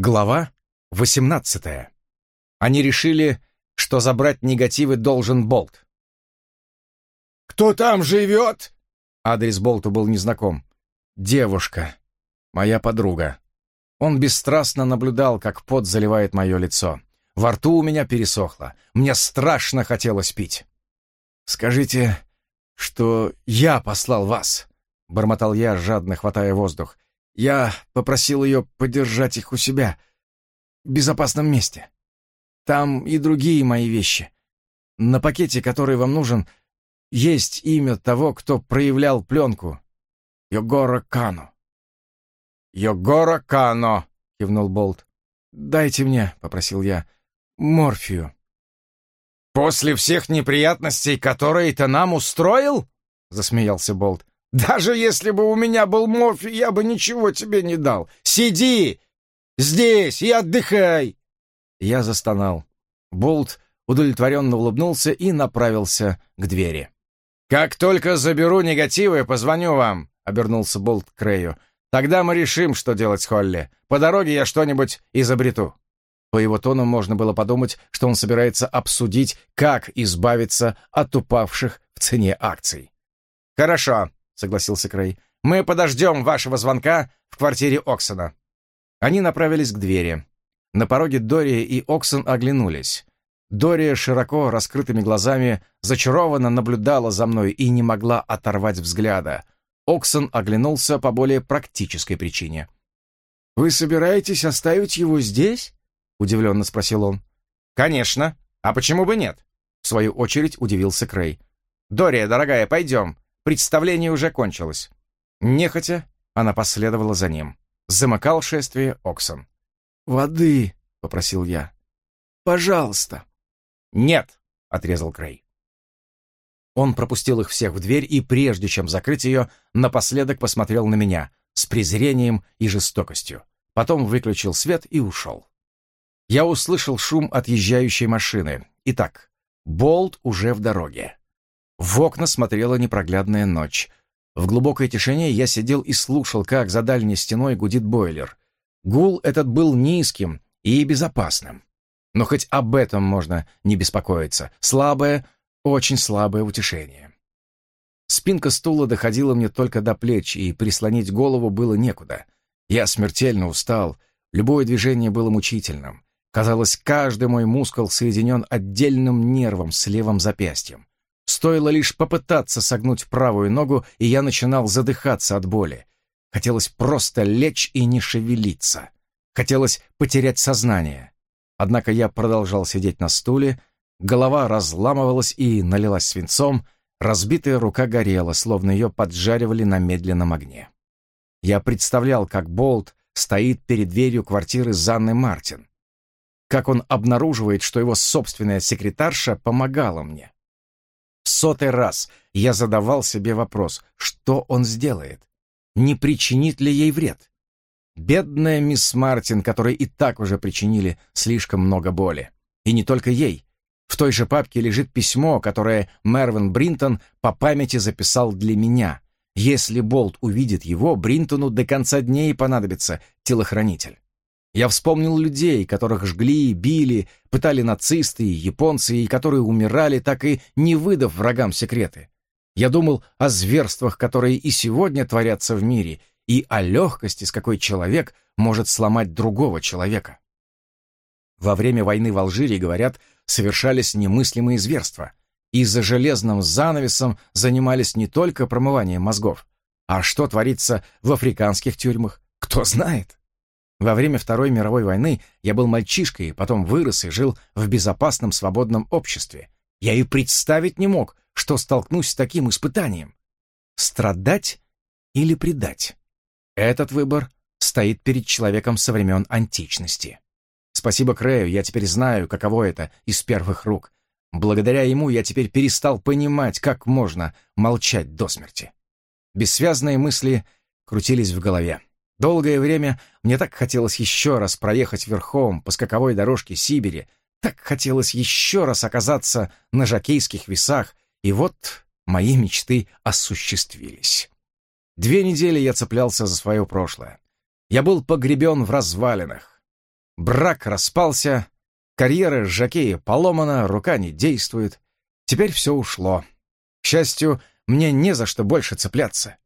Глава 18. Они решили, что забрать негативы должен Болт. «Кто там живет?» Адрес Болту был незнаком. «Девушка. Моя подруга». Он бесстрастно наблюдал, как пот заливает мое лицо. Во рту у меня пересохло. Мне страшно хотелось пить. «Скажите, что я послал вас», — бормотал я, жадно хватая воздух. Я попросил ее подержать их у себя, в безопасном месте. Там и другие мои вещи. На пакете, который вам нужен, есть имя того, кто проявлял пленку. Йогора Кано. «Йогора Кано», — кивнул Болт. «Дайте мне», — попросил я, — «морфию». «После всех неприятностей, которые ты нам устроил?» — засмеялся Болт. Даже если бы у меня был морфий, я бы ничего тебе не дал. Сиди здесь и отдыхай!» Я застонал. Болт удовлетворенно улыбнулся и направился к двери. «Как только заберу негативы, позвоню вам», — обернулся Болт к Крею. «Тогда мы решим, что делать с Холли. По дороге я что-нибудь изобрету». По его тону можно было подумать, что он собирается обсудить, как избавиться от упавших в цене акций. «Хорошо», согласился Крей. «Мы подождем вашего звонка в квартире Оксона». Они направились к двери. На пороге Дория и Оксон оглянулись. Дория широко раскрытыми глазами зачарованно наблюдала за мной и не могла оторвать взгляда. Оксон оглянулся по более практической причине. «Вы собираетесь оставить его здесь?» — удивленно спросил он. «Конечно. А почему бы нет?» В свою очередь удивился Крей. «Дория, дорогая, пойдем. Представление уже кончилось. Нехотя она последовала за ним. Замыкал шествие Оксон. «Воды!» — попросил я. «Пожалуйста!» «Нет!» — отрезал Крей. Он пропустил их всех в дверь и, прежде чем закрыть ее, напоследок посмотрел на меня с презрением и жестокостью. Потом выключил свет и ушел. Я услышал шум отъезжающей машины. Итак, Болт уже в дороге. В окна смотрела непроглядная ночь. В глубокой тишине я сидел и слушал, как за дальней стеной гудит бойлер. Гул этот был низким и безопасным. Но хоть об этом можно не беспокоиться. Слабое, очень слабое утешение. Спинка стула доходила мне только до плеч, и прислонить голову было некуда. Я смертельно устал, любое движение было мучительным. Казалось, каждый мой мускул соединен отдельным нервом с левым запястьем. Стоило лишь попытаться согнуть правую ногу, и я начинал задыхаться от боли. Хотелось просто лечь и не шевелиться. Хотелось потерять сознание. Однако я продолжал сидеть на стуле, голова разламывалась и налилась свинцом, разбитая рука горела, словно ее поджаривали на медленном огне. Я представлял, как Болт стоит перед дверью квартиры Занны Мартин. Как он обнаруживает, что его собственная секретарша помогала мне сотый раз я задавал себе вопрос, что он сделает? Не причинит ли ей вред? Бедная мисс Мартин, которой и так уже причинили слишком много боли. И не только ей. В той же папке лежит письмо, которое Мервин Бринтон по памяти записал для меня. Если Болт увидит его, Бринтону до конца дней понадобится телохранитель. Я вспомнил людей, которых жгли, били, пытали нацисты и японцы, и которые умирали, так и не выдав врагам секреты. Я думал о зверствах, которые и сегодня творятся в мире, и о легкости, с какой человек может сломать другого человека. Во время войны в Алжире, говорят, совершались немыслимые зверства, и за железным занавесом занимались не только промыванием мозгов. А что творится в африканских тюрьмах, кто знает? Во время Второй мировой войны я был мальчишкой, потом вырос и жил в безопасном свободном обществе. Я и представить не мог, что столкнусь с таким испытанием. Страдать или предать? Этот выбор стоит перед человеком со времен античности. Спасибо Крею, я теперь знаю, каково это из первых рук. Благодаря ему я теперь перестал понимать, как можно молчать до смерти. Бессвязные мысли крутились в голове. Долгое время мне так хотелось еще раз проехать верхом по скаковой дорожке Сибири, так хотелось еще раз оказаться на жакейских весах, и вот мои мечты осуществились. Две недели я цеплялся за свое прошлое. Я был погребен в развалинах. Брак распался, карьера жакея поломана, рука не действует. Теперь все ушло. К счастью, мне не за что больше цепляться.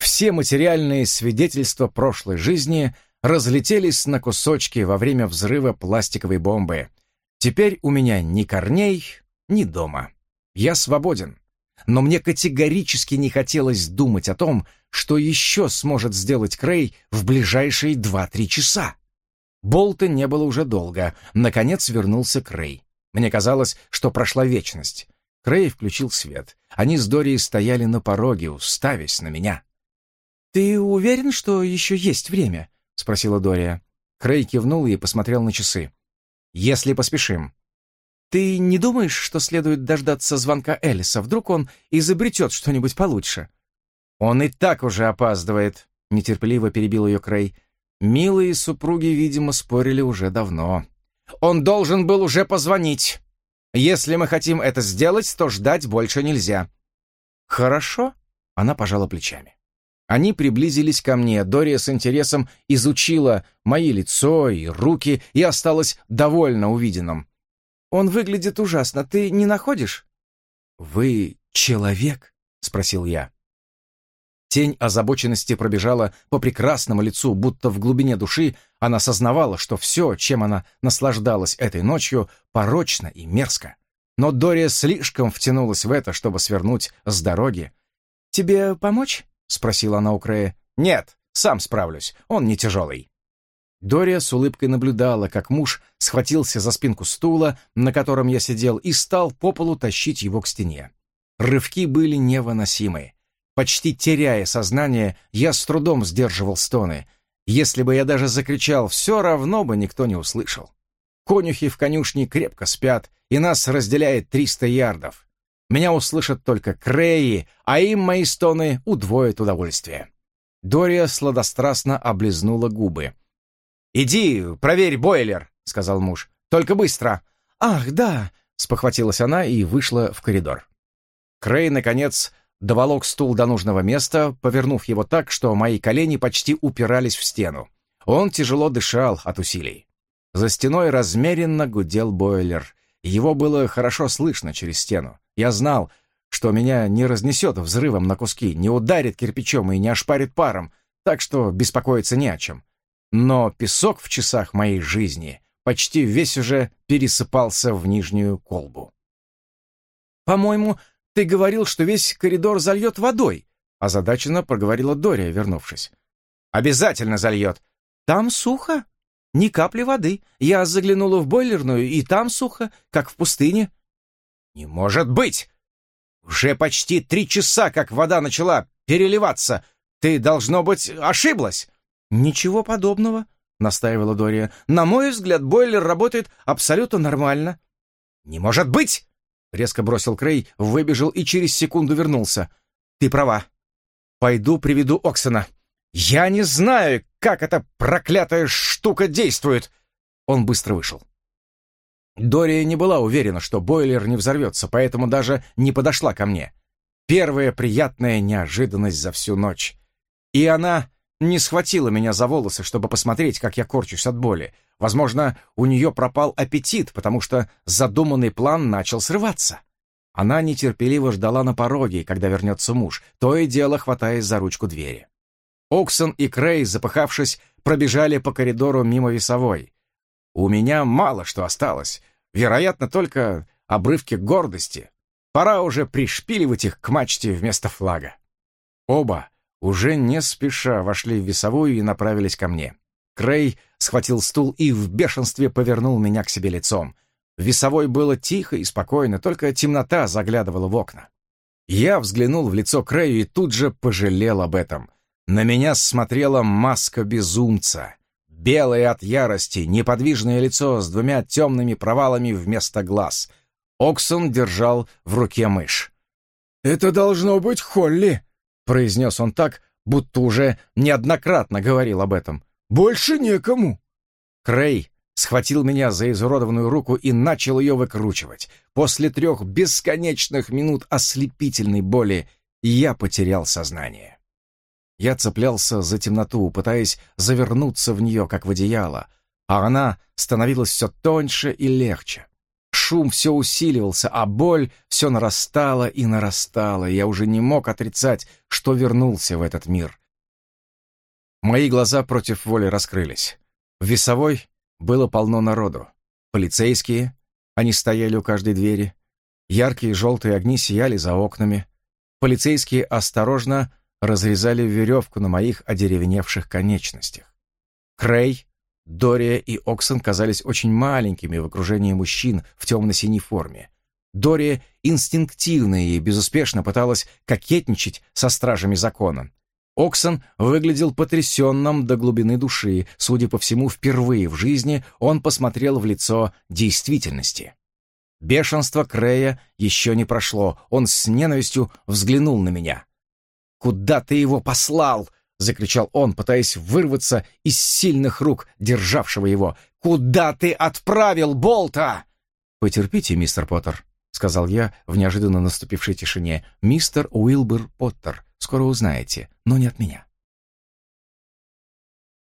Все материальные свидетельства прошлой жизни разлетелись на кусочки во время взрыва пластиковой бомбы. Теперь у меня ни корней, ни дома. Я свободен. Но мне категорически не хотелось думать о том, что еще сможет сделать Крей в ближайшие два-три часа. Болта не было уже долго. Наконец вернулся Крей. Мне казалось, что прошла вечность. Крей включил свет. Они с Дорией стояли на пороге, уставясь на меня. «Ты уверен, что еще есть время?» — спросила Дория. Крей кивнул и посмотрел на часы. «Если поспешим». «Ты не думаешь, что следует дождаться звонка Элиса? Вдруг он изобретет что-нибудь получше?» «Он и так уже опаздывает», — нетерпеливо перебил ее Крей. Милые супруги, видимо, спорили уже давно. «Он должен был уже позвонить. Если мы хотим это сделать, то ждать больше нельзя». «Хорошо», — она пожала плечами. Они приблизились ко мне, Дория с интересом изучила мои лицо и руки и осталась довольна увиденным. «Он выглядит ужасно, ты не находишь?» «Вы человек?» — спросил я. Тень озабоченности пробежала по прекрасному лицу, будто в глубине души она сознавала, что все, чем она наслаждалась этой ночью, порочно и мерзко. Но Дория слишком втянулась в это, чтобы свернуть с дороги. «Тебе помочь?» — спросила она у Крея. «Нет, сам справлюсь, он не тяжелый». Дория с улыбкой наблюдала, как муж схватился за спинку стула, на котором я сидел, и стал по полу тащить его к стене. Рывки были невыносимые. Почти теряя сознание, я с трудом сдерживал стоны. Если бы я даже закричал, все равно бы никто не услышал. Конюхи в конюшне крепко спят, и нас разделяет 300 ярдов. Меня услышат только Креи, а им мои стоны удвоят удовольствие. Дория сладострастно облизнула губы. «Иди, проверь бойлер», — сказал муж. «Только быстро». «Ах, да», — спохватилась она и вышла в коридор. Крей, наконец, доволок стул до нужного места, повернув его так, что мои колени почти упирались в стену. Он тяжело дышал от усилий. За стеной размеренно гудел бойлер. Его было хорошо слышно через стену. Я знал, что меня не разнесет взрывом на куски, не ударит кирпичом и не ошпарит паром, так что беспокоиться не о чем. Но песок в часах моей жизни почти весь уже пересыпался в нижнюю колбу. «По-моему, «Ты говорил, что весь коридор зальет водой», — озадаченно проговорила Дория, вернувшись. «Обязательно зальет. Там сухо. Ни капли воды. Я заглянула в бойлерную, и там сухо, как в пустыне». «Не может быть! Уже почти три часа, как вода начала переливаться. Ты, должно быть, ошиблась». «Ничего подобного», — настаивала Дория. «На мой взгляд, бойлер работает абсолютно нормально». «Не может быть!» Резко бросил Крей, выбежал и через секунду вернулся. «Ты права. Пойду приведу Оксана. Я не знаю, как эта проклятая штука действует!» Он быстро вышел. Дория не была уверена, что бойлер не взорвется, поэтому даже не подошла ко мне. Первая приятная неожиданность за всю ночь. И она не схватила меня за волосы, чтобы посмотреть, как я корчусь от боли. Возможно, у нее пропал аппетит, потому что задуманный план начал срываться. Она нетерпеливо ждала на пороге, когда вернется муж, то и дело хватаясь за ручку двери. Оксон и Крей, запыхавшись, пробежали по коридору мимо весовой. У меня мало что осталось, вероятно, только обрывки гордости. Пора уже пришпиливать их к мачте вместо флага. Оба уже не спеша вошли в весовую и направились ко мне. Крей схватил стул и в бешенстве повернул меня к себе лицом. В весовой было тихо и спокойно, только темнота заглядывала в окна. Я взглянул в лицо Крею и тут же пожалел об этом. На меня смотрела маска безумца. Белое от ярости, неподвижное лицо с двумя темными провалами вместо глаз. Оксон держал в руке мышь. «Это должно быть Холли», произнес он так, будто уже неоднократно говорил об этом. «Больше некому!» Крей схватил меня за изуродованную руку и начал ее выкручивать. После трех бесконечных минут ослепительной боли я потерял сознание. Я цеплялся за темноту, пытаясь завернуться в нее, как в одеяло, а она становилась все тоньше и легче. Шум все усиливался, а боль все нарастала и нарастала, я уже не мог отрицать, что вернулся в этот мир. Мои глаза против воли раскрылись. В весовой было полно народу. Полицейские, они стояли у каждой двери. Яркие желтые огни сияли за окнами. Полицейские осторожно разрезали веревку на моих одеревеневших конечностях. Крей, Дория и Оксон казались очень маленькими в окружении мужчин в темно-синей форме. Дория инстинктивно и безуспешно пыталась кокетничать со стражами закона. Оксон выглядел потрясенным до глубины души. Судя по всему, впервые в жизни он посмотрел в лицо действительности. Бешенство Крея еще не прошло. Он с ненавистью взглянул на меня. «Куда ты его послал?» — закричал он, пытаясь вырваться из сильных рук, державшего его. «Куда ты отправил Болта?» «Потерпите, мистер Поттер», — сказал я в неожиданно наступившей тишине. «Мистер Уилбер Поттер. Скоро узнаете, но не от меня».